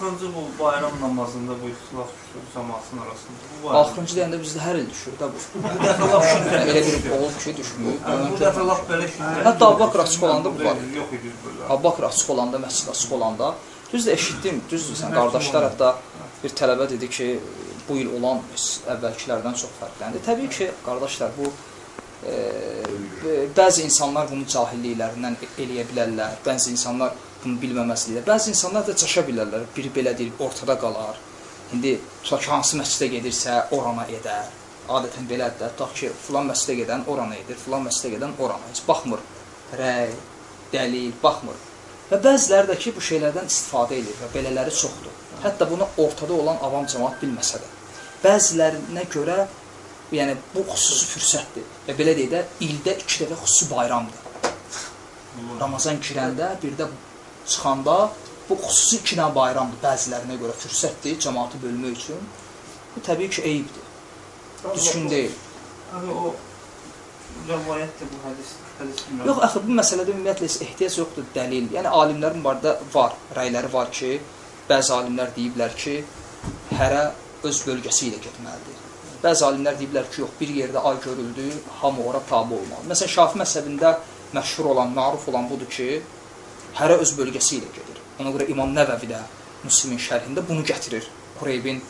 Axırıncı bu bayram namazında bu ixtilaf düşür cəmaatın arasında. Bu bayram. Axırıncı deyəndə bizdə hər il düşür də bu. Bu dəfə lap şübhə. Elə bir olub ki, düşmür. Bu dəfə lap belə şübhə. Hətta Abbaqır açıq olanda bu var. Yox idi belə. Abbaqır açıq olanda, məscid açıq olanda düzdür eşitdim, düzdür sən qardaşlar hətta bir tələbə dedi ki, bu il olan əvvəlkilərdən çox fərqləndi. Təbii ki, qardaşlar bu e, bəzi insanlar bunu cahilliklərindən eləyə bilərlər. Bəzi insanlar bunu bilməməzliklə. Bəzi insanlar da çaşa bilərlər. Biri belə deyir, ortada qalar. İndi tutaq ki, hansı məscidə gedirsə, orana edər. Adətən belədir də. Tutaq ki, filan məscidə gedən orana edir, filan məscidə gedən orana. Heç baxmır. Rəy, dəlil, baxmır. Və bəziləri də ki, bu şeylərdən istifadə edir və belələri çoxdur. Hətta bunu ortada olan avam cəmaat bilməsə də. Bəzilərinə görə yəni bu xüsusi fürsətdir. Və belə deyək də, ildə 2 dəfə xüsusi bayramdır. Ramazan girəndə, bir də çıxanda bu xüsusi 2 dənə bayramdır. Bəzilərinə görə fürsətdir cəmaatı bölmək üçün. Bu təbii ki, eyibdir. Düzgün deyil. Abi o rəvayətdir bu hədis. Yox, axı bu məsələdə ümumiyyətlə ehtiyac yoxdur dəlil. Yəni alimlərin barədə var, rəyləri var ki, bəzi alimlər deyiblər ki, hərə öz bölgəsi ilə getməlidir. Bəzi alimlər deyiblər ki, yox, bir yerdə ay görüldü, hamı ora tabe olmalı. Məsələn, Şafi məzhəbində məşhur olan, məruf olan budur ki, hərə öz bölgəsi ilə gedir. Ona görə İmam Nəvəvi də Müslimin şərhində bunu gətirir. Qureybin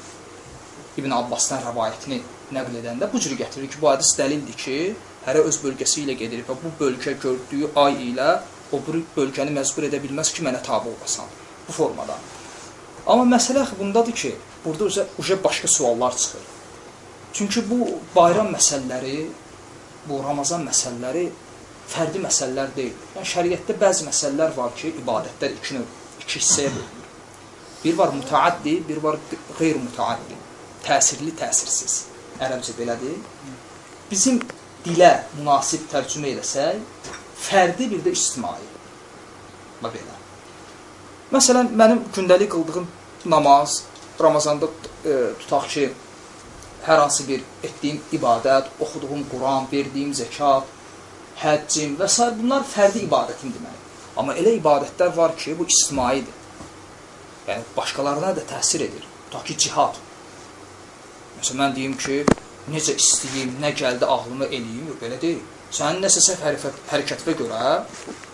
İbn Abbasdan rəvayətini nəql edəndə bu cür gətirir ki, bu hədis dəlildir ki, hərə öz bölgəsi ilə gedir və bu bölgə gördüyü ay ilə o bölgəni məcbur edə bilməz ki, mənə tabe olasan. Bu formada. Amma məsələ bundadır ki, burada üzə başqa suallar çıxır. Çünki bu bayram məsələləri, bu Ramazan məsələləri fərdi məsələlər deyil. Yəni şəriətdə bəzi məsələlər var ki, ibadətlər iki növ, iki hissəyə bölünür. Bir var mütəaddi, bir var qeyri-mütəaddi. Təsirli, təsirsiz. Ərəbcə belədir. Bizim dilə münasib tərcümə eləsək, fərdi bir də ictimai. Və belə. Məsələn, mənim gündəlik qıldığım namaz, Ramazanda e, tutaq ki, hər hansı bir etdiyim ibadət, oxuduğum Quran, verdiyim zəkat, həccim və s. bunlar fərdi ibadətim deməli. Amma elə ibadətlər var ki, bu ictimaidir. Yəni, başqalarına da təsir edir. Tutaq ki, cihad. Məsələn, mən deyim ki, necə istəyim, nə gəldi ağlıma eləyim, yox, belə deyil. Sənin nəsə səhv hərəkət, hərəkətinə görə,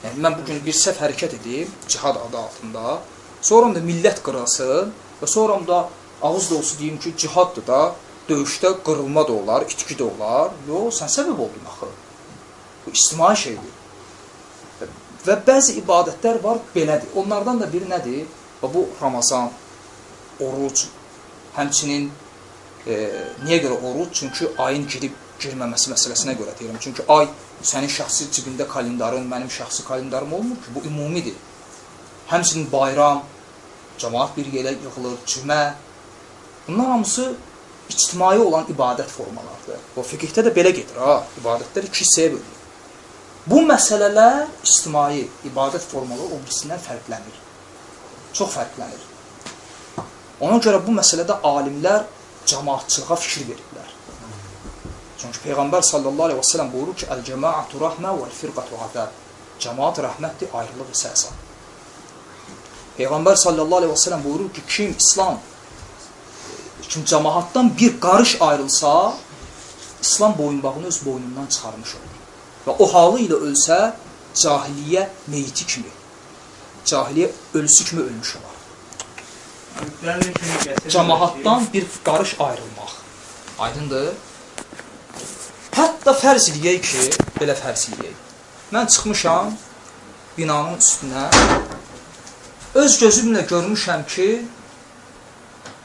yəni mən bugün bir səhv hərəkət edib, cihad adı altında, sonra da millət qırılsın və sonra da ağız dolusu deyim ki, cihaddır da, döyüşdə qırılma da olar, itki də olar. Yox, sən səbəb oldun axı. Bu ictimai şeydir. Və bəzi ibadətlər var belədir. Onlardan da biri nədir? Və bu Ramazan, oruc, həmçinin e, niyə görə oruc? Çünki ayın girib girməməsi məsələsinə görə deyirəm. Çünki ay sənin şəxsi cibində kalendarın, mənim şəxsi kalendarım olmur ki, bu ümumidir. Həmçinin bayram, cəmaat bir yerə yığılır, cümə. Bunlar hamısı ictimai olan ibadət formalardır. O fiqhdə də belə gedir ha. İbadətlər iki hissəyə bölünür. Bu məsələlər ictimai ibadət formaları o birisindən fərqlənir. Çox fərqlənir. Ona görə bu məsələdə alimlər cəmaatçılığa fikir verirlər. Çünki Peyğəmbər sallallahu əleyhi və səlləm buyurur ki, "Əl-cəmaatu rahmə vəl-firqatu azab." Cəmaat rəhmətdir, ayrılıq isə əzab. Peyğəmbər sallallahu əleyhi və səlləm buyurur ki, kim İslam kim cəmaatdan bir qarış ayrılsa, İslam boyunbağını öz boynundan çıxarmış olur. Və o halı ilə ölsə, cahiliyyə meyti kimi, cahiliyyə ölüsü kimi ölmüş olar. Cəmaatdan bir qarış ayrılmaq. Aydındır? Hətta fərz eləyək ki, belə fərz eləyək. Mən çıxmışam binanın üstünə, öz gözümlə görmüşəm ki,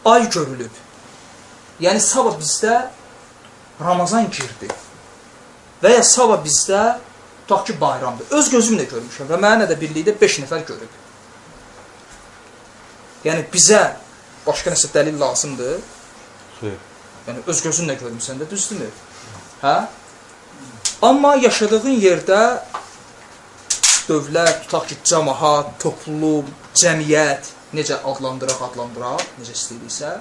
ay görülüb. Yəni, sabah bizdə Ramazan girdi. Və ya sabah bizdə, tutaq ki, bayramdır. Öz gözümlə görmüşəm və mənə də birlikdə 5 nəfər görüb. Yəni, bizə başqa nəsə dəlil lazımdır. Xeyr. Yəni, öz gözünlə görmüsən də, düzdürmü? Hə? Amma yaşadığın yerdə dövlət, tutaq ki, cəmahat, toplum, cəmiyyət, necə adlandıraq, adlandıraq, necə istəyirsə,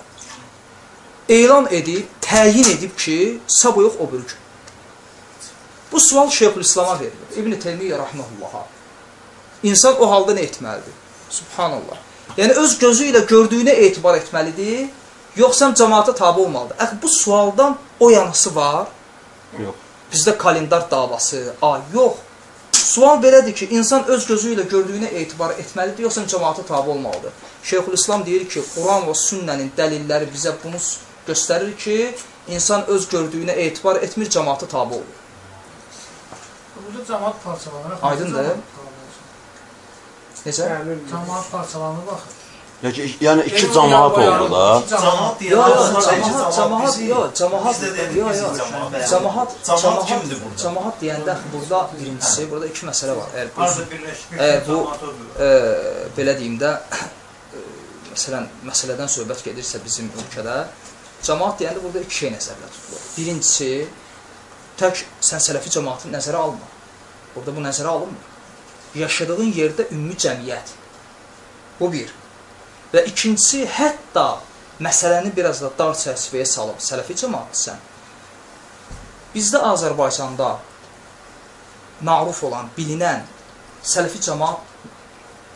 elan edib, təyin edib ki, sabah yox, o bir gün. Bu sual Şeyxülislama verilir. İbn-i Teymiyyə rəhməhullaha. İnsan o halda nə etməlidir? Subhanallah. Yəni öz gözü ilə gördüyünə etibar etməlidir, yoxsa cəmaata tabe olmalıdır? Əxi bu sualdan o yanısı var. Yox. Bizdə kalendar davası, ay yox. Sual belədir ki, insan öz gözü ilə gördüyünə etibar etməlidir, yoxsa cəmaata tabe olmalıdır? Şeyxülislam deyir ki, Quran və sünnənin dəlilləri bizə bunu göstərir ki, insan öz gördüyünə etibar etmir, cəmaata tabe olur. Burada cəmaat parçalanır. Aydındır. Necə? Cəmaat parçalanır baxır. Yəni, yəni iki cəmaat oldu da. Cəmaat deyir. Yo, yo, Azərbaycan cəmaat, cəmaat, bizi- yo, cəmaat, biz də dedik yo, bizi yo, cəmaat. cəmaat, kimdir burada? cəmaat deyəndə burada birincisi, burada iki məsələ var. Əgər bu, Əgər bu, olur. e, belə deyim də, e, məsələn, məsələdən söhbət gedirsə bizim ölkədə, cəmaat deyəndə burada iki şey nəzərdə tutulur. Birincisi, tək sən sələfi cəmaatı nəzərə alma. Burada bu nəzərə alınmır. Yaşadığın yerdə ümumi cəmiyyət. Bu bir. Və ikincisi, hətta məsələni biraz da dar çərçivəyə salıb sələfi cəmaatsan. Bizdə Azərbaycanda məruf olan, bilinən sələfi cəmaat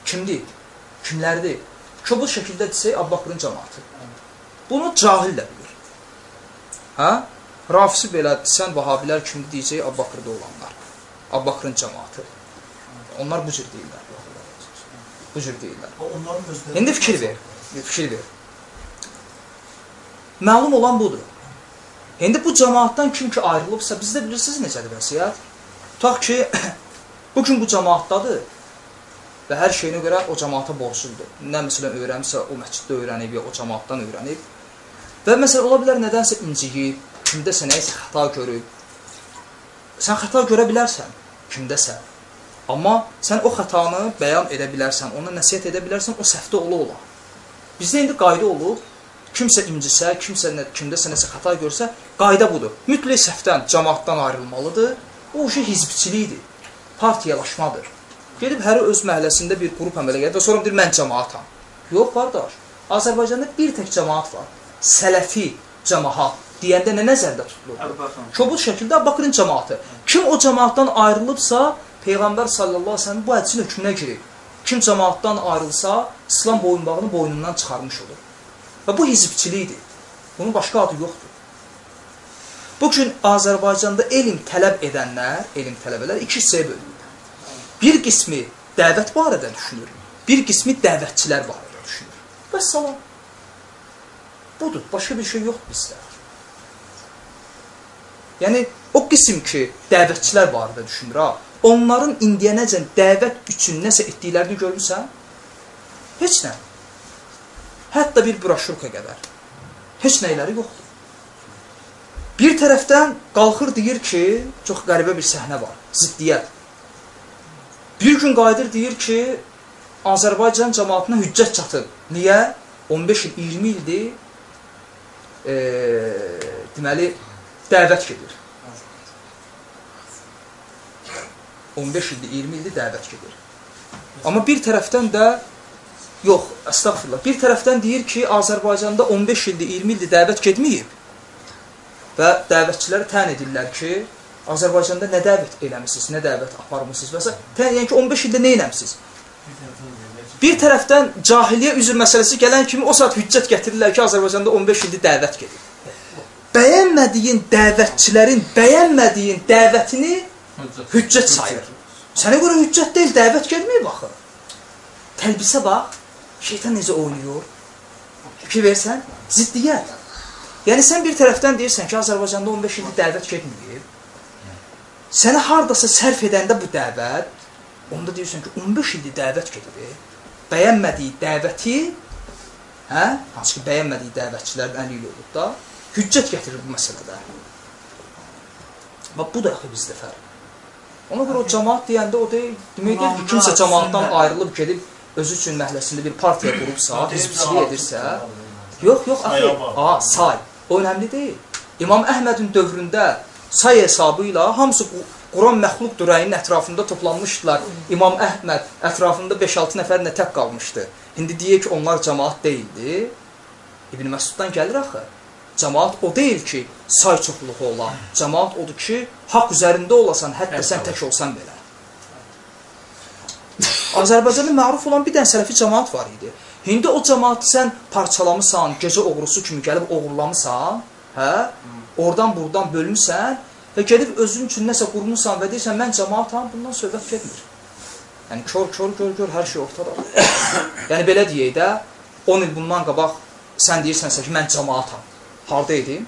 kimdir? Kimlərdir? Kobul şəkildə desək, Abbaqırın cəmaatı. Bunu cahil də bilir. Hə? Rafisi belə sən Vahabilər kimdir deyəcək, Abbaqırda olanlar. Abbaqırın cəmaatı. Onlar bu cür deyirlər. Bu cür deyirlər. İndi fikir ver. Fikir ver. Məlum olan budur. İndi bu cəmaatdan kim ki ayrılıbsa, bizdə bilirsiniz necədir vəsiyyət? Tutaq ki, bu gün bu cəmaatdadır və hər şeyinə görə o cəmaata borcludur. Nə məsələn öyrənibsə, o məsciddə öyrənib, ya o cəmaatdan öyrənib. Və məsələn ola bilər nədənsə inciyib, kimdəsə nəyisə xəta görüb. Sən xəta görə bilərsən kimdəsə. Amma sən o xətanı bəyan edə bilərsən, ona nəsihət edə bilərsən, o səhvdə ola ola. Bizdə indi qayda olub, kimsə incisə, kimsə nə, kimdəsə nəsə xəta görsə, qayda budur. Mütləq səhvdən, cəmaatdan ayrılmalıdır. O şey hizbçilikdir, partiyalaşmadır. Gedib hər öz məhəlləsində bir qrup əmələ gəlir və sonra deyir mən cəmaatam. Yox qardaş, Azərbaycanda bir tək cəmaat var. Sələfi cəmaat deyəndə nə nəzərdə tutulur? Kobud şəkildə Bakırın cəmaatı. Kim o cəmaatdan ayrılıbsa, Peyğəmbər sallallahu əleyhi və səlləm bu hədsin hökmünə girir. Kim cəmaatdan ayrılsa, İslam boyunbağını boynundan çıxarmış olur. Və bu hizbçilikdir. Bunun başqa adı yoxdur. Bu gün Azərbaycanda elm tələb edənlər, elm tələbələr iki hissəyə bölünür. Bir qismi dəvət barədə düşünür, bir qismi dəvətçilər barədə düşünür. Və salam. Budur, başqa bir şey yoxdur bizdə. Yəni o qism ki, dəvətçilər barədə düşünür ha, onların indiyənəcən dəvət üçün nəsə etdiklərini görmüsən? Heç nə. Hətta bir broşurka qədər. Heç nəyləri yoxdur. Bir tərəfdən qalxır deyir ki, çox qəribə bir səhnə var, ziddiyyət. Bir gün qayıdır deyir ki, Azərbaycan cəmaatına hüccət çatıb. Niyə? 15 il, 20 ildir e, deməli dəvət gedir. 15 ildir, 20 ildir dəvət gedir. Amma bir tərəfdən də yox, əstəğfurullah. Bir tərəfdən deyir ki, Azərbaycanda 15 ildir, 20 ildir dəvət getməyib. Və dəvətçiləri tən edirlər ki, Azərbaycanda nə dəvət eləmisiniz, nə dəvət aparmısınız və s. Yəni ki, 15 ildə nə eləmisiniz? Bir tərəfdən cahiliyyə üzr məsələsi gələn kimi o saat hüccət gətirirlər ki, Azərbaycanda 15 ildir dəvət gedir. Bəyənmədiyin dəvətçilərin bəyənmədiyin dəvətini hüccət sayır. Sənə görə hüccət deyil, dəvət gəlməyib axı. Təlbisə bax, şeytan necə oynayır. Fikir versən, ziddiyyət. Yəni sən bir tərəfdən deyirsən ki, Azərbaycanda 15 ildir dəvət getməyib. Səni hardasa sərf edəndə bu dəvət, onda deyirsən ki, 15 ildir dəvət gedir. Bəyənmədiyi dəvəti, hə, hansı ki, bəyənmədiyi dəvətçilərin əli ilə olub da, hüccət gətirir bu məsələdə. Bax, bu da axı bizdə fərq. Ona görə o cəmaat deyəndə o deyil, demək deyil ki, kimsə cəmaatdan ayrılıb gedib özü üçün məhləssində bir partiya qurubsa, hizbçilik edirsə, yox, yox, axı, a, say, o önəmli deyil. İmam Əhmədin dövründə say hesabı ilə hamısı Quran məxluqdur rəyinin ətrafında toplanmışdılar. İmam Əhməd ətrafında 5-6 nəfər nə tək qalmışdı. İndi deyək ki, onlar cəmaat deyildi. İbn Məsuddan gəlir axı. Cəmaat o deyil ki, say çoxluğu olan. Cəmaat odur ki, haqq üzərində olasan, hətta sən tək olsan belə. Azərbaycanda məruf olan bir dənə sələfi cəmaat var idi. İndi o cəmaatı sən parçalamısan, gecə oğrusu kimi gəlib oğurlamısan, hə? Oradan buradan bölmüsən və gedib özün üçün nəsə qurmusan və deyirsən mən cəmaatam, bundan söhbət getmir. Yəni kör kör gör gör hər şey ortadadır. yəni belə deyək də 10 il bundan qabaq sən deyirsənsə ki, mən cəmaatam. Harda idim?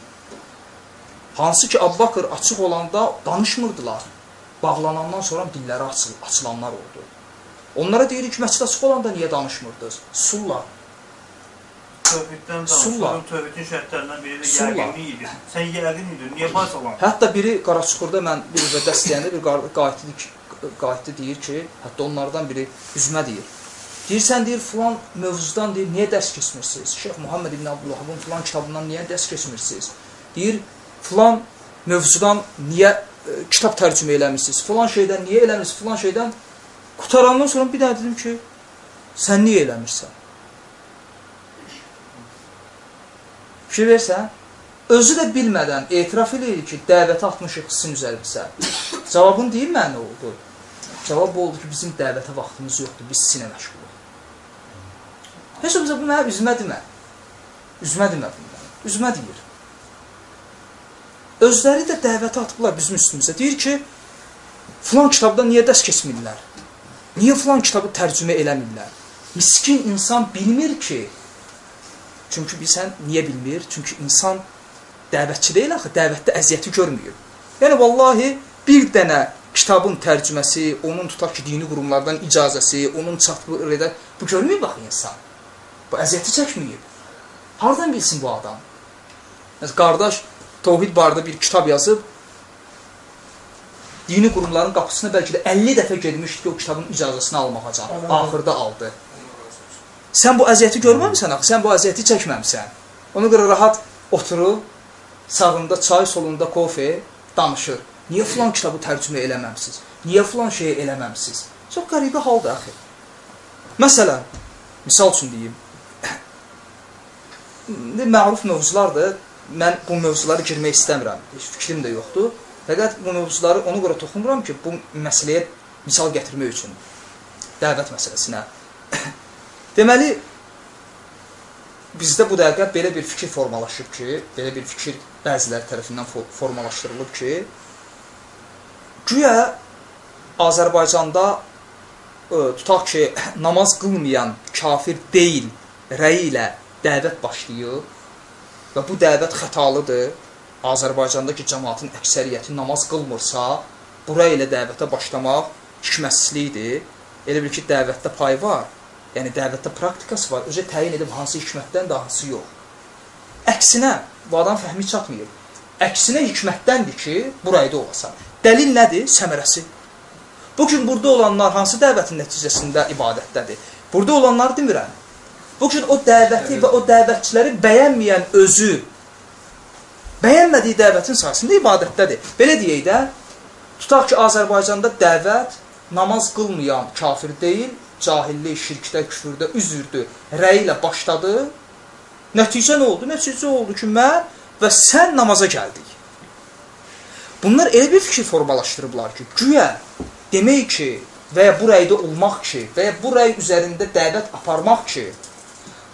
Hansı ki Abbaqır açıq olanda danışmırdılar. Bağlanandan sonra dilləri açıl açılanlar oldu. Onlara deyirik ki, məscid açıq olanda niyə danışmırdınız? Sulla. Tövhiddən Sulla. danışılır, tövhidin şərtlərindən biri də Sulla. yəqinlik idi. Sən yəqin idin, niyə baysalan? Hətta biri Qaraçuxurda mən bir və dəstəyəndə bir ki, qayıtdı deyir ki, hətta onlardan biri üzmə deyir. Deyirsən deyir filan mövzudan deyir niyə dərs keçmirsiniz? Şeyx Muhammed ibn Abdullah filan kitabından niyə dərs keçmirsiniz? Deyir filan mövzudan niyə e, kitab tərcümə eləmirsiniz? Filan şeydən niyə eləmirsiniz? Filan şeydən qutarandan sonra bir daha dedim ki, sən niyə eləmirsən? Fikir versən, özü də bilmədən etiraf edir ki, dəvəti atmışıq sizin üzərinizə. Cavabın deyil mənə nə oldu? Cavab oldu ki, bizim dəvətə vaxtımız yoxdur, biz sizinlə məşğuluq. Heç olmasa bu mənə üzmə demə. Üzmə demə bundan. Üzmə deyir. Özləri də dəvəti atıblar bizim üstümüzə. Deyir ki, filan kitabdan niyə dərs keçmirlər? Niyə filan kitabı tərcümə eləmirlər? Miskin insan bilmir ki, Çünki bilsən, niyə bilmir? Çünki insan dəvətçi deyil axı, dəvətdə əziyyəti görməyib. Yəni vallahi bir dənə kitabın tərcüməsi, onun tutaq ki, dini qurumlardan icazəsi, onun çatdırı redə bu görməyib axı insan. Bu əziyyəti çəkməyib. Hardan bilsin bu adam? Məsələn, qardaş təvhid barədə bir kitab yazıb dini qurumların qapısına bəlkə də 50 dəfə getmişdi ki, o kitabın icazəsini almağa can. Axırda aldı. Sən bu əziyyəti görməmisən axı, sən bu əziyyəti çəkməmisən. Ona görə rahat oturub, sağında çay, solunda kofe danışır. Niyə filan kitabı tərcümə eləməmisiz? Niyə filan şeyi eləməmisiz? Çox qəribə haldır axı. Məsələn, misal üçün deyim. Məruf mövzulardır. Mən bu mövzulara girmək istəmirəm. Heç fikrim də yoxdur. Fəqət bu mövzuları ona görə toxunuram ki, bu məsələyə misal gətirmək üçün. Dəvət məsələsinə. Deməli, bizdə bu dəqiqə belə bir fikir formalaşıb ki, belə bir fikir bəziləri tərəfindən fo formalaşdırılıb ki, güya Azərbaycanda ə, tutaq ki, namaz qılmayan kafir deyil rəyi ilə dəvət başlayıb və bu dəvət xətalıdır. Azərbaycandakı cəmaatın əksəriyyəti namaz qılmırsa, bu rəy ilə dəvətə başlamaq hikmətsizlikdir. Elə bil ki, dəvətdə pay var. Yəni dəvətdə praktikası var. Özü təyin edib hansı hikmətdən də hansı yox. Əksinə, bu adam fəhmi çatmayıb. Əksinə hikmətdəndir ki, bu rəydə olasan. Dəlil nədir? Səmərəsi. Bu gün burada olanlar hansı dəvətin nəticəsində ibadətdədir? Burada olanlar demirəm. Bu gün o dəvəti və o dəvətçiləri bəyənməyən özü bəyənmədiyi dəvətin sayəsində ibadətdədir. Belə deyək də, tutaq ki, Azərbaycanda dəvət namaz qılmayan kafir deyil, cahillik, şirkdə, küfürdə üzürdü, rəy ilə başladı. Nəticə nə oldu? Nəticə oldu ki, mən və sən namaza gəldik. Bunlar elə bir fikir formalaşdırıblar ki, güya demək ki, və ya bu rəydə olmaq ki, və ya bu rəy üzərində dəvət aparmaq ki,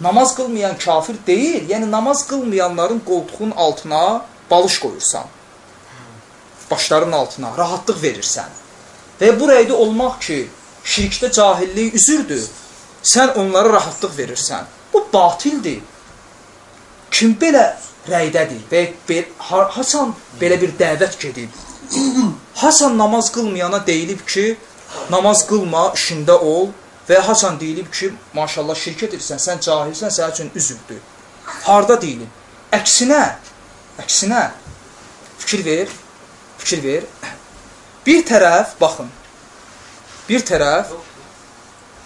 namaz qılmayan kafir deyil, yəni namaz qılmayanların qoltuğun altına balış qoyursan. Başların altına rahatlıq verirsən. Və bu rəydə olmaq ki, şirkdə cahillik üzürdür, sən onlara rahatlıq verirsən. Bu batildir. Kim belə rəydədir və be, ha, hasan belə bir dəvət gedib? Hasan namaz qılmayana deyilib ki, namaz qılma, işində ol və hasan deyilib ki, maşallah şirkət edirsən, sən cahilsən, sənin üçün üzürdür. Harda deyilib? Əksinə, əksinə fikir ver, fikir ver. Bir tərəf, baxın, bir tərəf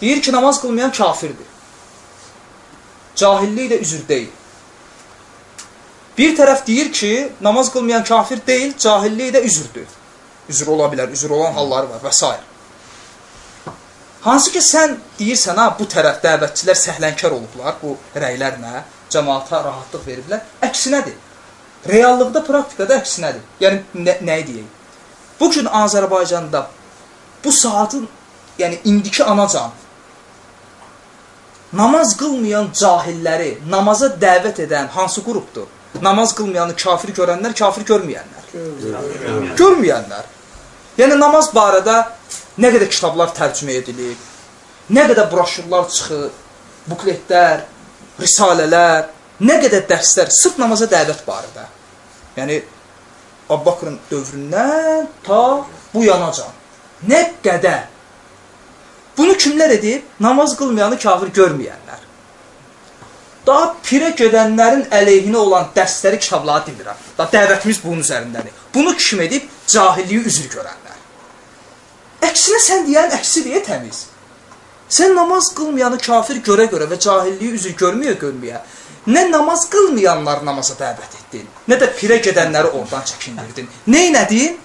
deyir ki, namaz qılmayan kafirdir. Cahillik də üzür deyil. Bir tərəf deyir ki, namaz qılmayan kafir deyil, cahillik də üzürdür. Üzür ola bilər, üzür olan halları var və s. Hansı ki, sən deyirsən, ha, bu tərəf dəvətçilər səhlənkar olublar bu rəylərlə, cəmaata rahatlıq veriblər. Əksinədir. Reallıqda, praktikada əksinədir. Yəni, nə, nəyi deyək? Bu gün Azərbaycanda bu saatın, yəni indiki anacan namaz qılmayan cahilləri namaza dəvət edən hansı qrupdur? Namaz qılmayanı kafir görənlər, kafir görməyənlər. Görməyənlər. Yəni namaz barədə nə qədər kitablar tərcümə edilib, nə qədər broşurlar çıxıb, bukletlər, risalələr, nə qədər dərslər sırf namaza dəvət barədə. Yəni Abbakrın dövründən ta bu yanacan. Nə qədər Bunu kimlər edib? Namaz qılmayanı kafir görməyənlər. Daha pirə gedənlərin əleyhinə olan dərsləri, kitabları demirəm. Da dəvətimiz bunun üzərindədir. Bunu kim edib? Cahilliyi üzr görənlər. Əksinə sən deyən əksidir təmiz. Sən namaz qılmayanı kafir görə-görə və cahilliyi üzr görməyə-görməyə nə namaz qılmayanları namaza dəvət etdin, nə də pirə gedənləri oradan çəkindirdin. Nə etdin?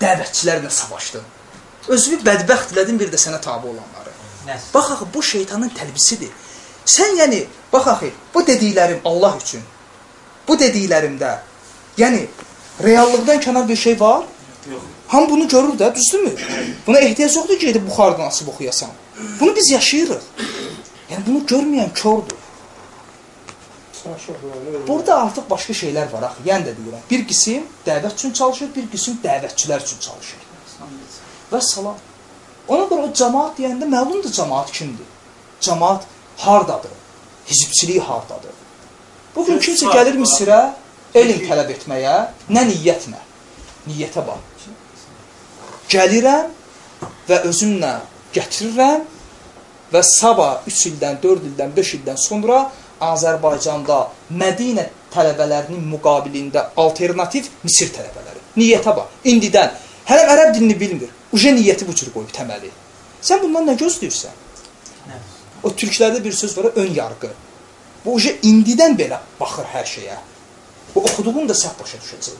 Dəvətçilərlə savaşdın. Özünü bədbəxt elədin bir də sənə tabe olanları. Bax axı bu şeytanın təlbisidir. Sən yəni bax axı bu dediklərim Allah üçün. Bu dediklərimdə yəni reallıqdan kənar bir şey var? Yox. Ham bunu görür də, düzdürmü? Buna ehtiyac yoxdur ki, gedib buxardan açıb oxuyasan. Bunu biz yaşayırıq. Yəni bunu görməyən kördür. Burada artıq başqa şeylər var axı. Yəni də deyirəm. Bir qism dəvət üçün çalışır, bir qism dəvətçilər üçün çalışır. Və salam. Ona görə o cəmaat deyəndə məlumdur cəmaat kimdir. Cəmaat hardadır? Hizbçilik hardadır? Bugün kimsə gəlir Misirə elm tələb etməyə, nə niyyətlə? Niyyətə bax. Gəlirəm və özümlə gətirirəm və sabah 3 ildən, 4 ildən, 5 ildən sonra Azərbaycanda Mədinə tələbələrinin müqabilində alternativ Misir tələbələri. Niyyətə bax. İndidən hələm ərəb dilini bilmir. Uje niyyəti bu cür qoyub təməli. Sən bundan nə gözləyirsən? O türklərdə bir söz var, ön yarğı. Bu uje indidən belə baxır hər şeyə. Bu oxuduğun da səhv başa düşəcək.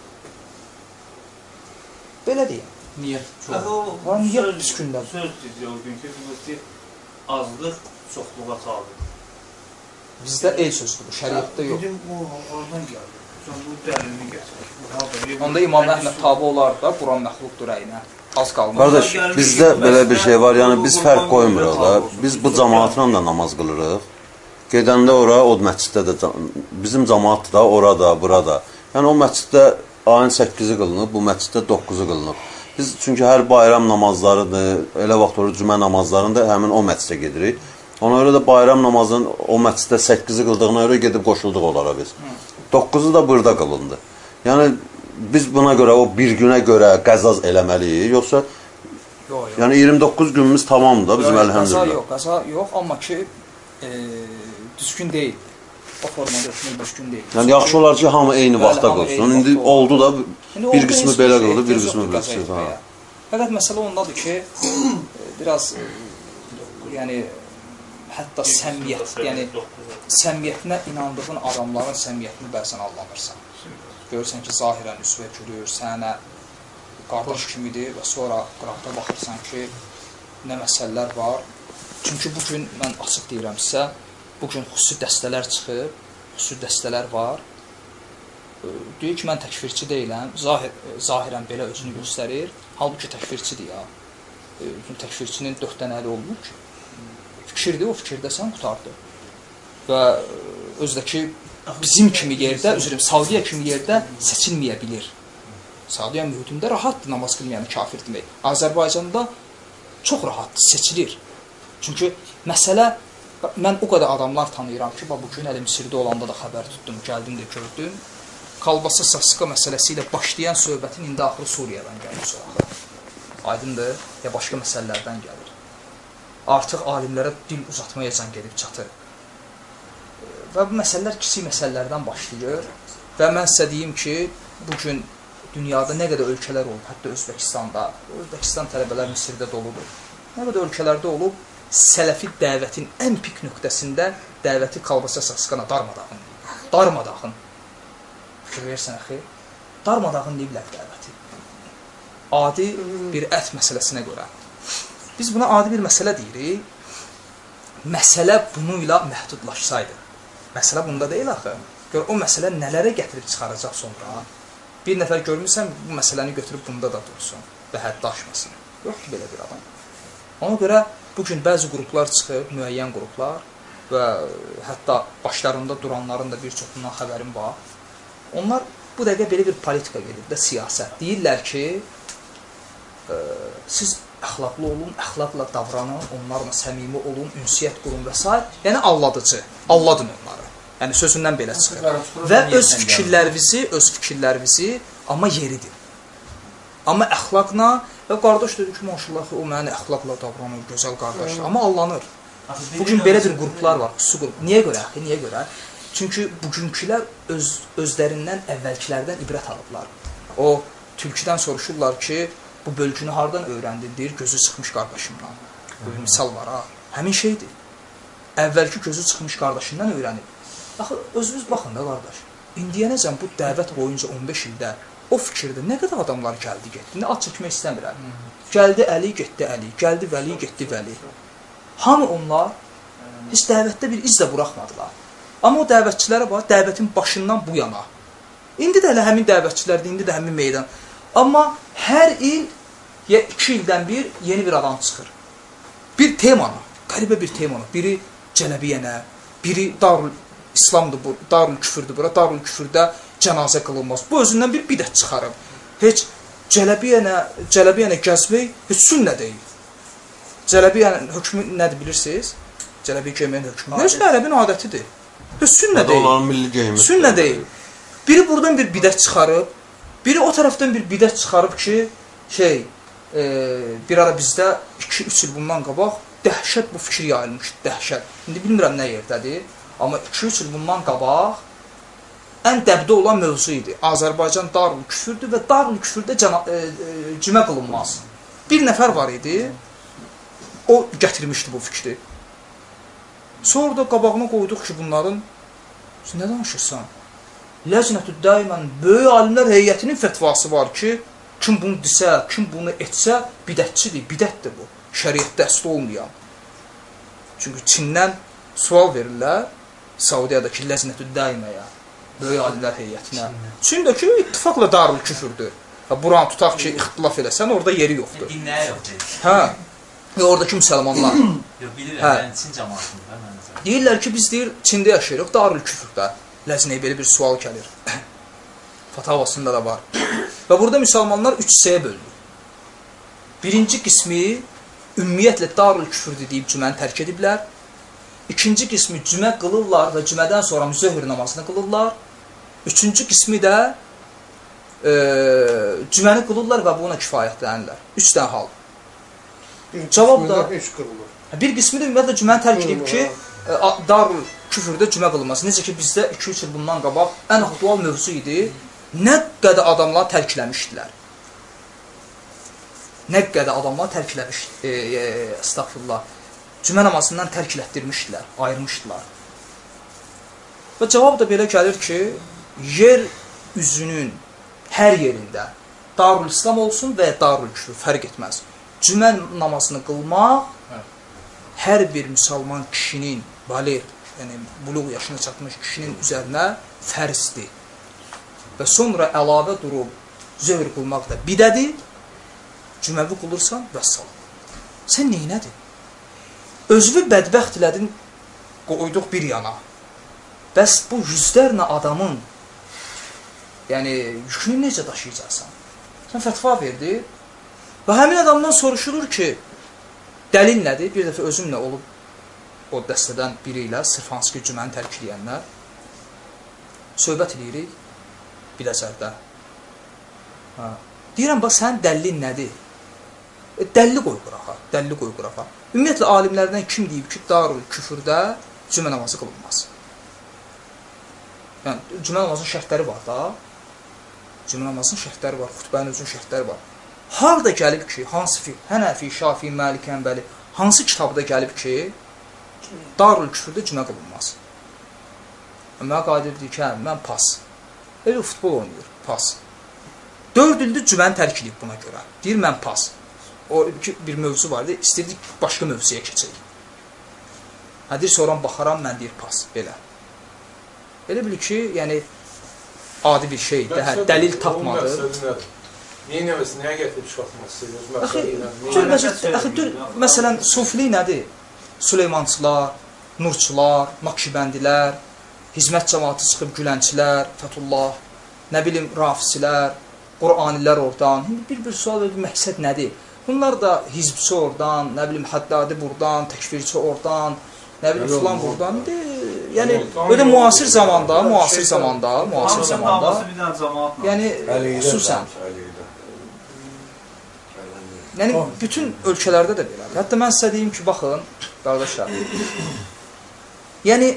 Belə deyim. Niyyət çox. Ha, Ha, niyyət söz- dedi o günkü bu azlıq çoxluğa tabi. Bizdə el sözdür, bu şəriətdə yox. Dedim o oradan gəldi. Sən bu dəlilini gətir. Harda? Onda İmam Əhməd tabe olar da Quran məxluqdur əyinə. Az qalmır. Qardaş, bizdə belə bir şey var. Yəni biz fərq qoymuruq da. Biz bu cəmaatla da namaz qılırıq. Gedəndə ora, o məsciddə də bizim cəmaat da orada, burada. Yəni o məsciddə ayın 8-i qılınıb, bu məsciddə 9-u qılınıb. Biz çünki hər bayram namazlarıdır, elə vaxt olur cümə namazlarında həmin o məscidə gedirik. Ona görə də bayram namazının o məsciddə 8-i qıldığına görə gedib qoşulduq onlara biz. 9-u da burada qılındı. Yəni biz buna görə o bir günə görə qəzaz eləməliyik, yoxsa Yox, yox. yəni 29 günümüz tamamdır da bizim Yox, Qaza əlhəmdülillah. yox, qaza yox, amma ki e, düzgün deyil. O formada etmək düzgün deyil. Yəni yaxşı olar ki, hamı eyni vaxtda eyni İndi oldu da bir qismi belə qıldı, bir qismi belə etməyə. Fəqət məsələ ondadır ki, biraz yəni hətta səmiyyət, yəni səmiyyətinə inandığın adamların səmiyyətini bəzən anlamırsan. Görürsən ki, zahirən üsvə görür, sənə qardaş kimidir və sonra qıraqda baxırsan ki, nə məsələlər var. Çünki bu gün mən açıq deyirəm sizə, bu gün xüsusi dəstələr çıxıb, xüsusi dəstələr var. Deyir ki, mən təkfirçi deyiləm. Zahir zahirən belə özünü göstərir. Halbuki təkfirçidir ya. Təkfirçinin 4 dənə əli olmur ki. Fikirdir, o fikirdəsən qutardı. Və özdəki bizim kimi yerdə, üzrüm, Saudiya kimi yerdə seçilməyə bilir. Saudiya mühitində rahatdır namaz qılmayan kafir demək. Azərbaycanda çox rahatdır, seçilir. Çünki məsələ mən o qədər adamlar tanıyıram ki, bax bu gün hələ Misirdə olanda da xəbər tutdum, gəldim də gördüm. Kalbasa Saska məsələsi ilə başlayan söhbətin indi axırı Suriyadan gəlir sonra. Aydındır? Ya başqa məsələlərdən gəlir. Artıq alimlərə dil uzatmayacan gedib çatır. Və bu məsələlər kiçik məsələlərdən başlayır və mən sizə deyim ki, bu gün dünyada nə qədər ölkələr olub, hətta Özbəkistanda, Özbəkistan tələbələr Misirdə doludur. Nə qədər ölkələrdə olub, sələfi dəvətin ən pik nöqtəsində dəvəti Kalbasa Saskana darmadağın. Darmadağın. Fikir versən axı. Darmadağın deyiblər dəvəti. Adi bir ət məsələsinə görə. Biz buna adi bir məsələ deyirik. Məsələ bununla məhdudlaşsaydı. Məsələ bunda deyil axı. Gör o məsələ nələrə gətirib çıxaracaq sonra. Bir nəfər görmüsən bu məsələni götürüb bunda da dursun və hədd aşmasın. Yox ki belə bir adam. Ona görə bu gün bəzi qruplar çıxıb, müəyyən qruplar və hətta başlarında duranların da bir çoxundan xəbərim var. Onlar bu dəqiqə belə bir politika gedir də siyasət. Deyirlər ki, ə, siz əxlaqlı olun, əxlaqla davranın, onlarla səmimi olun, ünsiyyət qurun və s. Yəni alladıcı, alladın onları. Yəni sözündən belə çıxır. Və öz fikirlərinizi, öz fikirlərinizi amma yeridir. Amma əxlaqla və qardaş dedi ki, maşallah o məni əxlaqla davranır, gözəl qardaşdır. Amma allanır. Bu gün belə bir qruplar var, xüsusi qrup. Niyə görə? Axı, niyə görə? Çünki bugünkülər öz özlərindən əvvəlkilərdən ibrət alıblar. O tülküdən soruşurlar ki, bu bölgünü hardan öyrəndin? Deyir, gözü çıxmış qardaşımdan. Bu bir misal var ha. Həmin şeydir. Əvvəlki gözü çıxmış qardaşından öyrənib. Axı özünüz baxın da qardaş. İndiyənəcən bu dəvət boyunca 15 ildə o fikirdə nə qədər adamlar gəldi, getdi. Nə ad çəkmək istəmirəm. Gəldi Əli, getdi Əli, gəldi Vəli, getdi Vəli. Hamı onlar heç dəvətdə bir iz də buraxmadılar. Amma o dəvətçilərə bax, dəvətin başından bu yana. İndi də elə həmin dəvətçilərdir, indi də həmin meydan. Amma hər il ya 2 ildən bir yeni bir adam çıxır. Bir temanı, qəribə bir temanı, biri Cələbiyənə, biri Darül İslamdır bu, Darül Küfürdür bura, Darül Küfürdə cənazə qılınmaz. Bu özündən bir bidət çıxarıb. Heç Cələbiyənə, Cələbiyənə gəzmək heç sünnə deyil. Cələbiyənin hökmü nədir bilirsiniz? Cələbi geyməyin hökmü. Heç ərəbin adətidir. Heç sünnə deyil. onların milli geyimi. Sünnə deyil. Biri buradan bir bidət çıxarıb, biri o tərəfdən bir bidət çıxarıb ki, şey, e, bir ara bizdə 2-3 il bundan qabaq dəhşət bu fikir yayılmışdı, dəhşət. İndi bilmirəm nə yerdədir, amma 2-3 il bundan qabaq ən dəbdə olan mövzu idi. Azərbaycan darul küfürdür və darul küfürdə e, e, cümə qılınmaz. Bir nəfər var idi. O gətirmişdi bu fikri. Sonra da qabağına qoyduq ki, bunların Sən nə danışırsan? Ləcnətü daimən böyük alimlər heyətinin fətvası var ki, kim bunu desə, kim bunu etsə, bidətçidir, bidətdir bu. Şəriətdə əsli olmayan. Çünki Çindən sual verirlər Saudiyadakı Ləcnətü daiməyə, böyük alimlər heyətinə. Çindəki ittifaqla darul küfürdür. Ha, buranı tutaq ki, ixtilaf eləsən, orada yeri yoxdur. Dinləyə yox dedi. Hə. Və oradakı müsəlmanlar Yox, bilirəm, Hə. mən Çin cəmaatında mən nəzər. Deyirlər ki, biz deyir Çində yaşayırıq, Darül Küfrdə. Ləznəyə belə bir sual gəlir. Fatavasında da var. Və burada müsəlmanlar üç hissəyə bölünür. Birinci qismi ümumiyyətlə Darül Küfrdür deyib cüməni tərk ediblər. İkinci qismi cümə qılırlar və cümədən sonra zöhr namazını qılırlar. Üçüncü qismi də e, cüməni qılırlar və buna kifayətlənirlər. Üç dənə hal. Cavab da- heç qırılır. Bir qismi də ümumiyyətlə cüməni tərk edib ki, e, darul küfrdə cümə qılınması. Necə ki bizdə 2-3 il bundan qabaq ən aktual mövzu idi. Nə qədər adamlar tərkləmişdilər. Nə qədər adamlar tərkləmiş, e, e, estağfurullah. Cümə namazından tərklətdirmişdilər, ayırmışdılar. Və cavab da belə gəlir ki, yer üzünün hər yerində Darul İslam olsun və ya Darul Küfr fərq etməz. Cümə namazını qılmaq hər bir müsəlman kişinin balir, yəni buluq yaşına çatmış kişinin üzərinə fərzdir. Və sonra əlavə durub zöhr qılmaq da bidədir. Cüməvi qılırsan və salam. Sən neynədin? Özünü bədbəxt elədin, qoyduq bir yana. Bəs bu yüzlərlə adamın yəni yükünü necə daşıyacaqsan? Sən fətva verdi və həmin adamdan soruşulur ki, dəlil nədir? Bir dəfə özümlə olub o dəstədən biri ilə sırf hansı ki cüməni tərk edənlər söhbət edirik Biləcərdə. Ha. Deyirəm, bax sənin dəllin nədir? E, dəlli qoy qırağa, dəlli qoy qırağa. Ümumiyyətlə alimlərdən kim deyib ki, darul küfürdə cümə namazı qılınmaz? Yəni cümə namazının şərtləri var da. Cümə namazının şərtləri var, xutbənin özünün şərtləri var. Harda gəlib ki, hansı fi, Hənəfi, Şafi, Məlik, Həmbəli, hansı kitabda gəlib ki, darul küfürdə cümə qılınmaz? Mənə qadir deyir ki, hə, mən pas. Elə futbol oynayır, pas. 4 ildir cüməni tərk edib buna görə. Deyir mən pas. O iki bir mövzu vardı, istədik başqa mövzuya keçək. Hə deyir sonra baxaram mən deyir pas belə. Elə bil ki, yəni adi bir şeydir. Hə, dəlil tapmadı. Niyə nəvəsi, nəyə gətirib çıxartmaq istəyirsiniz? Axı, Niyə? məsələn, sufilik nədir? Süleymançılar, nurçular, nakşibəndilər, hizmət cəmaatı çıxıb gülənçilər, Fətullah, nə bilim rafisilər, Qur'anilər oradan. İndi bir-bir sual verir, məqsəd nədir? Bunlar da hizbçi oradan, nə bilim Həddadi buradan, təkfirçi oradan, nə bilim filan buradan. İndi, yəni öyle müasir zamanda, müasir zamanda, müasir zamanda, yəni xüsusən Yəni bütün ölkələrdə də belədir. Hətta mən sizə deyim ki, baxın, qardaşlar. Yəni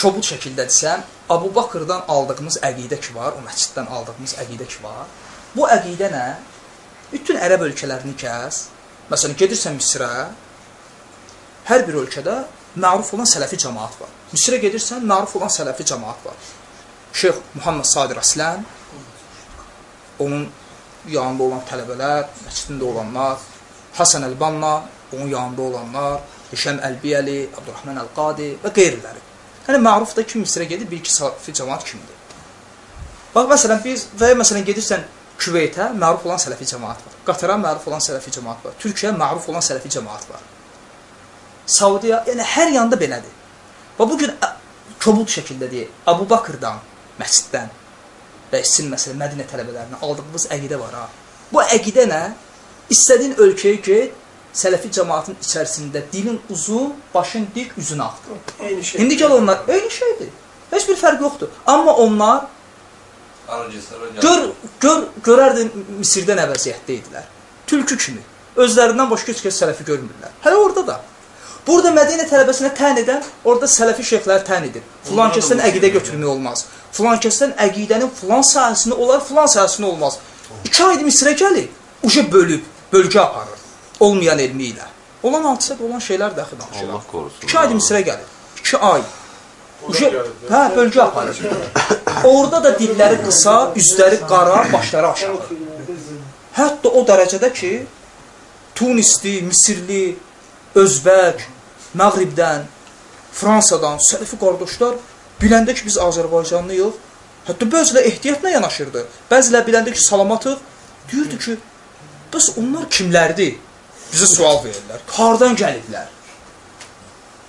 kobud şəkildə desəm, Abu Bakırdan aldığımız əqidə ki var, o məsciddən aldığımız əqidə ki var. Bu əqidə nə? Bütün ərəb ölkələrini kəs. Məsələn, gedirsən Misrə, hər bir ölkədə məruf olan sələfi cəmaat var. Misrə gedirsən, məruf olan sələfi cəmaat var. Şeyx Muhammed Sadir Aslan, onun yanında olan tələbələr, məscidində olanlar, Hasan Əl-Banna, onun yanında olanlar, Hişəm Əl-Biyəli, Abdurrahman Əl-Qadi və qeyriləri. Yəni məruf da kim Misrə gedir, bir iki sələfi cəmaat kimdir. Bax, məsələn, biz və ya məsələn gedirsən Küveytə məruf olan sələfi cəmaat var. Qatara məruf olan sələfi cəmaat var. Türkiyə məruf olan sələfi cəmaat var. Saudiya, yəni hər yanda belədir. Və bu gün ə, kobud şəkildə deyək, Abu Bakırdan, məsciddən və sizin məsələn Mədinə tələbələrindən aldığımız əqidə var ha. Bu əqidə nə? İstədiyin ölkəyə get, sələfi cəmaatın içərisində dilin uzun, başın dik, üzün ağdır. Eyni şey. İndi gəl onlar eyni şeydir. Heç bir fərq yoxdur. Amma onlar gör gör görərdin Misirdə nə vəziyyətdə idilər. Tülkü kimi. Özlərindən başqa heç kəs sələfi görmürlər. Hələ orada da. Burada Mədinə tələbəsinə tən edən, orada sələfi şeyxlər tən edir. Filan kəsdən əqidə götürmək olmaz. Filan kəsdən əqidənin filan sahəsini olar, filan sahəsini olmaz. 2 aydır Misrə gəlir, uje bölüb, bölgə aparır. Olmayan elmi ilə. Olan hadisədə olan şeylər daxil danışır. Allah qorusun. 2 aydır Misrə gəlir. 2 ay. Gəlib. hə, bölgə aparır. Orada da dilləri qısa, üzləri qara, başları aşağı. Hətta o dərəcədə ki, Tunisli, Misirli, Özbək, Məğribdən, Fransadan sələfi qardaşlar biləndə ki, biz Azərbaycanlıyıq, hətta bəzilə ehtiyatla yanaşırdı. Bəzilə biləndə ki, salamatıq, deyirdi ki, bəs onlar kimlərdir? Bizə sual verirlər. Hardan gəliblər?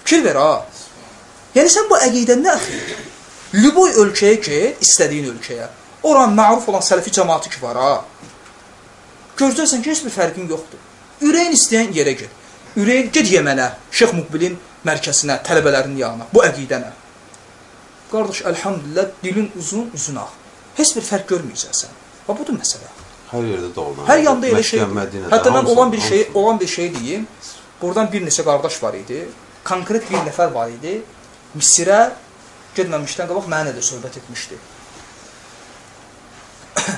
Fikir ver ha. Yəni sən bu əqidəni nə axıyır? Lüboy ölkəyə ki, istədiyin ölkəyə. Oran məruf olan sələfi cəmaatı ki var ha. Görəcəksən ki, heç bir fərqin yoxdur. Ürəyin istəyən yerə get. Ürəyin get Yemənə, Şeyx Muqbilin mərkəzinə, tələbələrinin yanına. Bu əqidənə. Qardaş, əlhamdülillah, dilin uzun, üzün ağ. Heç bir fərq görməyəcəksən. Və budur məsələ. Hər yerdə də olan. Hər yanda elə şey. Hətta mən olan bir şey, olan bir şey deyim. Buradan bir neçə qardaş var idi. Konkret bir nəfər var idi. Misirə getməmişdən qabaq mənə də söhbət etmişdi.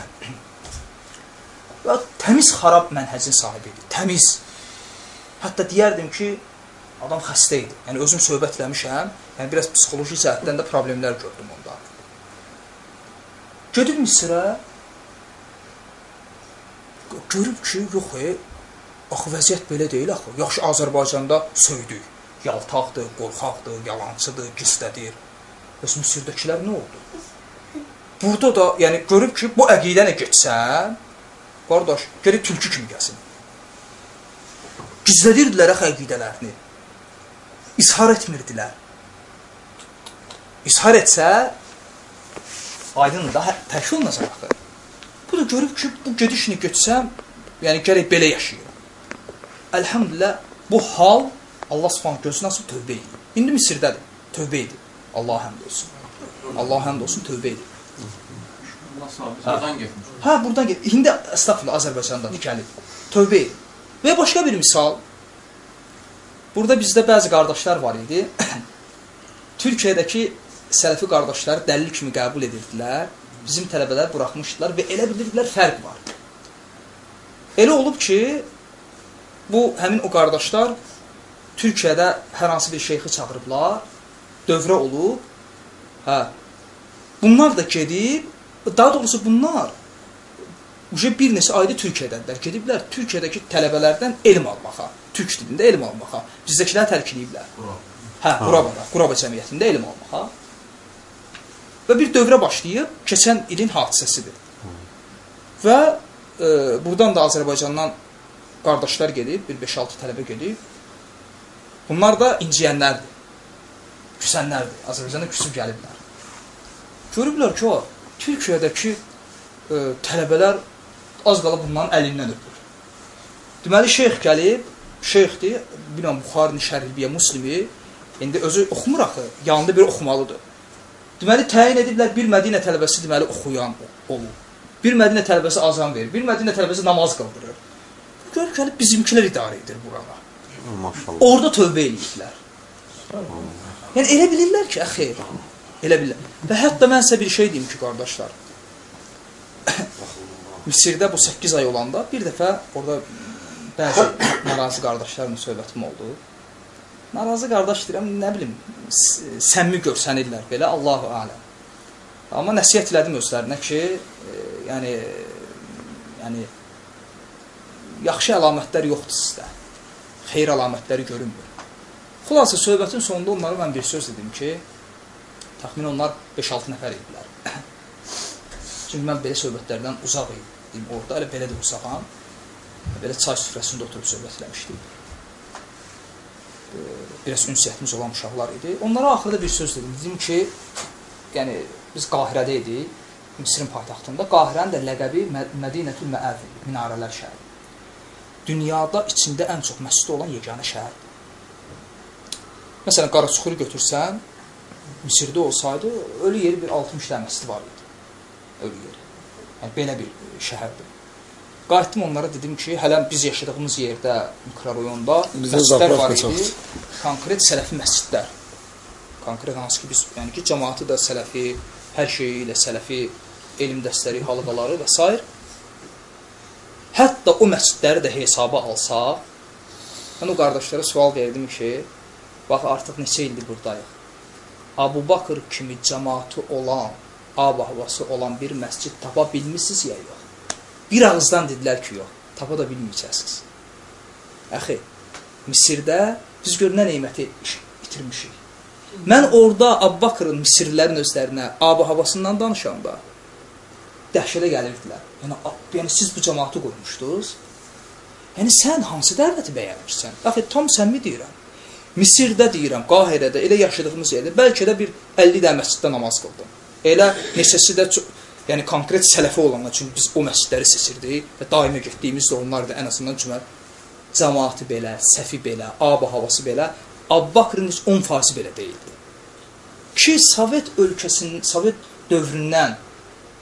Və təmiz xarab mənhəcin sahibi idi. Təmiz. Hətta deyərdim ki, adam xəstə idi. Yəni özüm söhbət eləmişəm. Yəni biraz psixoloji cəhətdən də problemlər gördüm onda. Gedib Misirə görüb ki, yox, e, axı vəziyyət belə deyil axı. Yaxşı Azərbaycanda söydük. Yaltaqdır, qorxaqdır, yalancıdır, gizlədir. Bəs Misirdəkilər nə oldu? Burada da, yəni görüb ki, bu əqidə ilə getsən, qardaş, gəlib tülkü kimi gəlsin. Gizlədirdilər axı əqidələrini. İzhar etmirdilər. İzhar etsə, aydın da hə- təşkil olunacaq axı. Bu da görüb ki, bu gedişini götsəm, yəni gərək belə yaşayıram. Əlhamdülillah, bu hal Allah Subhanahu gözünə açıb tövbə edir. İndi Misirdədir, tövbə edir. Allah həmd olsun. Allah həmd olsun, tövbə edir. Olsun. Buradan getmiş. Hə, buradan get. İndi əstəğfurullah Azərbaycandan gəlib. Tövbə edir. Və başqa bir misal. Burada bizdə bəzi qardaşlar var idi. Türkiyədəki sələfi qardaşları dəlil kimi qəbul edirdilər. Bizim tələbələr buraxmışdılar və elə bilirdilər fərq var. Elə olub ki, bu həmin o qardaşlar Türkiyədə hər hansı bir şeyxi çağırıblar, dövrə olub. Hə. Bunlar da gedib, daha doğrusu bunlar Uje bir neçə ayda Türkiyədədirlər. Gediblər Türkiyədəki tələbələrdən elm almağa, türk dilində elm almağa. Bizdəkilər tərkiləyiblər. Hə, Qurabada, Quraba cəmiyyətində elm almağa. Və bir dövrə başlayıb, keçən ilin hadisəsidir. Və e, buradan da Azərbaycandan qardaşlar gedib, bir 5-6 tələbə gedib. Bunlar da inciyənlərdir. Küsənlərdir. Azərbaycanda küsüb gəliblər. Görüblər ki, o Türkiyədəki e, tələbələr az qala bunların əlindən öpür. Deməli şeyx gəlib, şeyxdir, bilməm Buxarın Şərhilbiyə Muslimi, indi özü oxumur axı, yanında bir oxumalıdır. Deməli təyin ediblər bir Mədinə tələbəsi deməli oxuyan olur. Bir Mədinə tələbəsi azan verir, bir Mədinə tələbəsi namaz qıldırır. Gör gəlib bizimkilər idarə edir buranı. Maşallah. Orada tövbə eləyiblər. Yəni elə bilirlər ki, əxir. Elə bilirlər. Və hətta mən sizə bir şey deyim ki, qardaşlar. Misirdə bu 8 ay olanda bir dəfə orada bəzi narazı qardaşlarla söhbətim oldu. Narazı qardaş deyirəm, nə bilim, səmimi görsənirlər belə, Allahu aləm. Amma nəsihət elədim özlərinə ki, e, yəni yəni yaxşı əlamətlər yoxdur sizdə. Xeyir əlamətləri görünmür. Xülasə söhbətin sonunda onlara mən bir söz dedim ki, təxminən onlar 5-6 nəfər idilər. Çünki mən belə söhbətlərdən uzaq idim orada, elə belə də uzağam. Belə çay süfrəsində oturub söhbət eləmişdik. Biraz ünsiyyətimiz olan uşaqlar idi. Onlara axırda bir söz dedim. Dedim ki, yəni biz Qahirədə idik, Misirin paytaxtında. Qahirənin də ləqəbi Mə- Mədinətül Məəvi, minarələr şəhəri. Dünyada içində ən çox məscid olan yeganə şəhər. Məsələn, Qaraçuxuru götürsən, Misirdə olsaydı, ölü yeri bir 60 dənə məscid var idi. Yeri. Yəni belə bir şəhərdir. Qayıtdım onlara dedim ki, hələ biz yaşadığımız yerdə, mikrorayonda məscidlər var idi. Konkret sələfi məscidlər. Konkret hansı ki biz, yəni ki, cəmaatı da sələfi, hər şeyi ilə sələfi, elm dərsləri, halqaları və s. Hətta o məscidləri də hesaba alsaq, mən o qardaşlara sual verdim ki, bax artıq neçə ildir buradayıq. Abu Bakır kimi cəmaatı olan, ab havası olan bir məscid tapa bilmisiniz ya yox? Bir ağızdan dedilər ki, yox, tapa da bilməyəcəksiniz. Əxi, Misirdə biz gör nə neməti iş- itirmişik. Mən orada Abbaqırın Misirlilərin özlərinə ab havasından danışanda dəhşətə gəlirdilər. Yəni, yəni siz bu cəmaatı qurmuşdunuz. Yəni sən hansı dəvəti bəyənirsən? Əxi, tam səmimi deyirəm. Misirdə deyirəm, Qahirədə, elə yaşadığımız yerdə bəlkə də bir 50 dənə məsciddə namaz qıldım. Elə neçəsi də yəni konkret sələfi olanlar çünki biz o məscidləri seçirdik və daimi getdiyimiz də onlardı ən azından cümə cəmaatı belə, səfi belə, ab havası belə, Abbakrın heç 10% belə deyildi. Ki Sovet ölkəsinin, Sovet dövründən,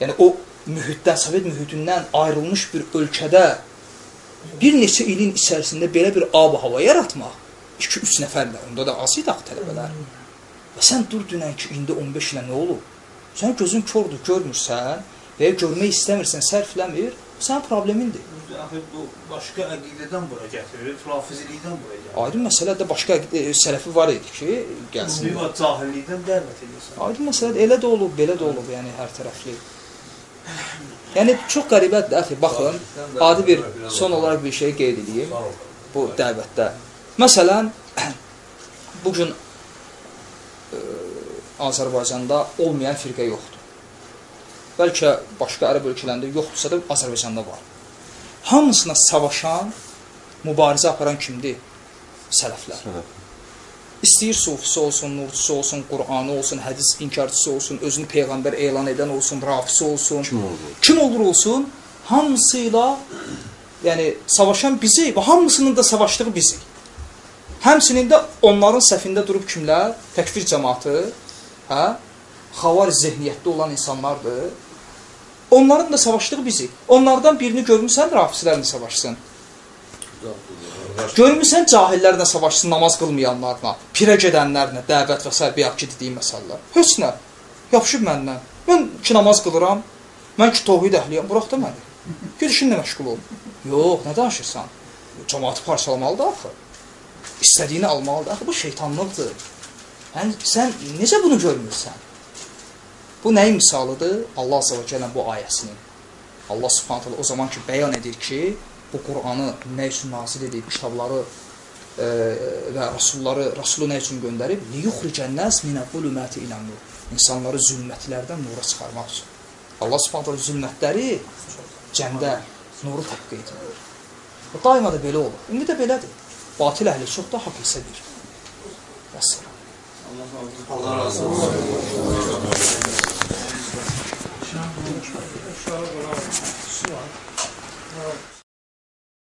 yəni o mühitdən, Sovet mühitindən ayrılmış bir ölkədə bir neçə ilin içərisində belə bir ab hava yaratmaq 2-3 nəfərlə, onda da az idi axı tələbələr. Və sən dur dünən ki, indi 15 ilə nə olub? Sən gözün kordur, görmürsən və ya görmək istəmirsən, sərfləmir, sənin problemindir. Axı bu başqa əqidədən bura gətirir, rafizlikdən bura gətirir. Aydın məsələdə başqa e, sələfi var idi ki, gəlsin. Bu cahillikdən dəvət edirsən. Aydın məsələdə elə də olub, belə də olub, yəni hər tərəfli. Yəni çox qəribədir, əxi, baxın, adi bir son olaraq bir şey qeyd edeyim bu dəvətdə. Məsələn, bu gün e, Azərbaycanda olmayan firqə yoxdur. Bəlkə başqa ərəb ölkələrində yoxdursa da Azərbaycanda var. Hamısına savaşan, mübarizə aparan kimdir? Sələflər. Sələf. İstəyir sufisi olsun, nurcusu olsun, Qur'anı olsun, hədis inkarçısı olsun, özünü peyğəmbər elan edən olsun, rafisi olsun. Kim olur? Kim olur olsun, hamısıyla yəni savaşan bizi və hamısının da savaşdığı bizi. Həmsinin də onların səfində durub kimlər? Təkfir cəmaatı, hə? Xavar zehniyyətdə olan insanlardır. Onların da savaşdığı bizi. Onlardan birini görmüsən rafislərlə savaşsın. Görmüsən cahillərlə savaşsın, namaz qılmayanlarla, pirə gedənlərlə, dəvət və s. bayaq ki dediyim məsələlər. Heç nə. Yapışıb məndən. Mən ki namaz qılıram, mən ki təvhid əhliyəm, burax da məni. Get işinlə məşğul ol. Yox, nə danışırsan? Cəmaatı parçalamalıdır axı. İstədiyini almalıdır. Axı bu şeytanlıqdır. Yəni sən necə bunu görmürsən? Bu nəyin misalıdır? Allah və Cəllə bu ayəsinin. Allah Subhanahu taala o zaman ki bəyan edir ki, bu Qur'anı nə üçün nazil edib, kitabları e, və rasulları, rasulu nə üçün göndərib? Liyuxricən-nas minəz-zulumati ilan-nur. İnsanları zülmətlərdən nura çıxarmaq üçün. Allah Subhanahu taala zülmətləri cəmdə nuru tətbiq edir. Bu daima da belə olur. İndi də belədir. Batil əhli çox da haqq hesab edir. Allah razı olsun. Şam, uşağı qala, su var.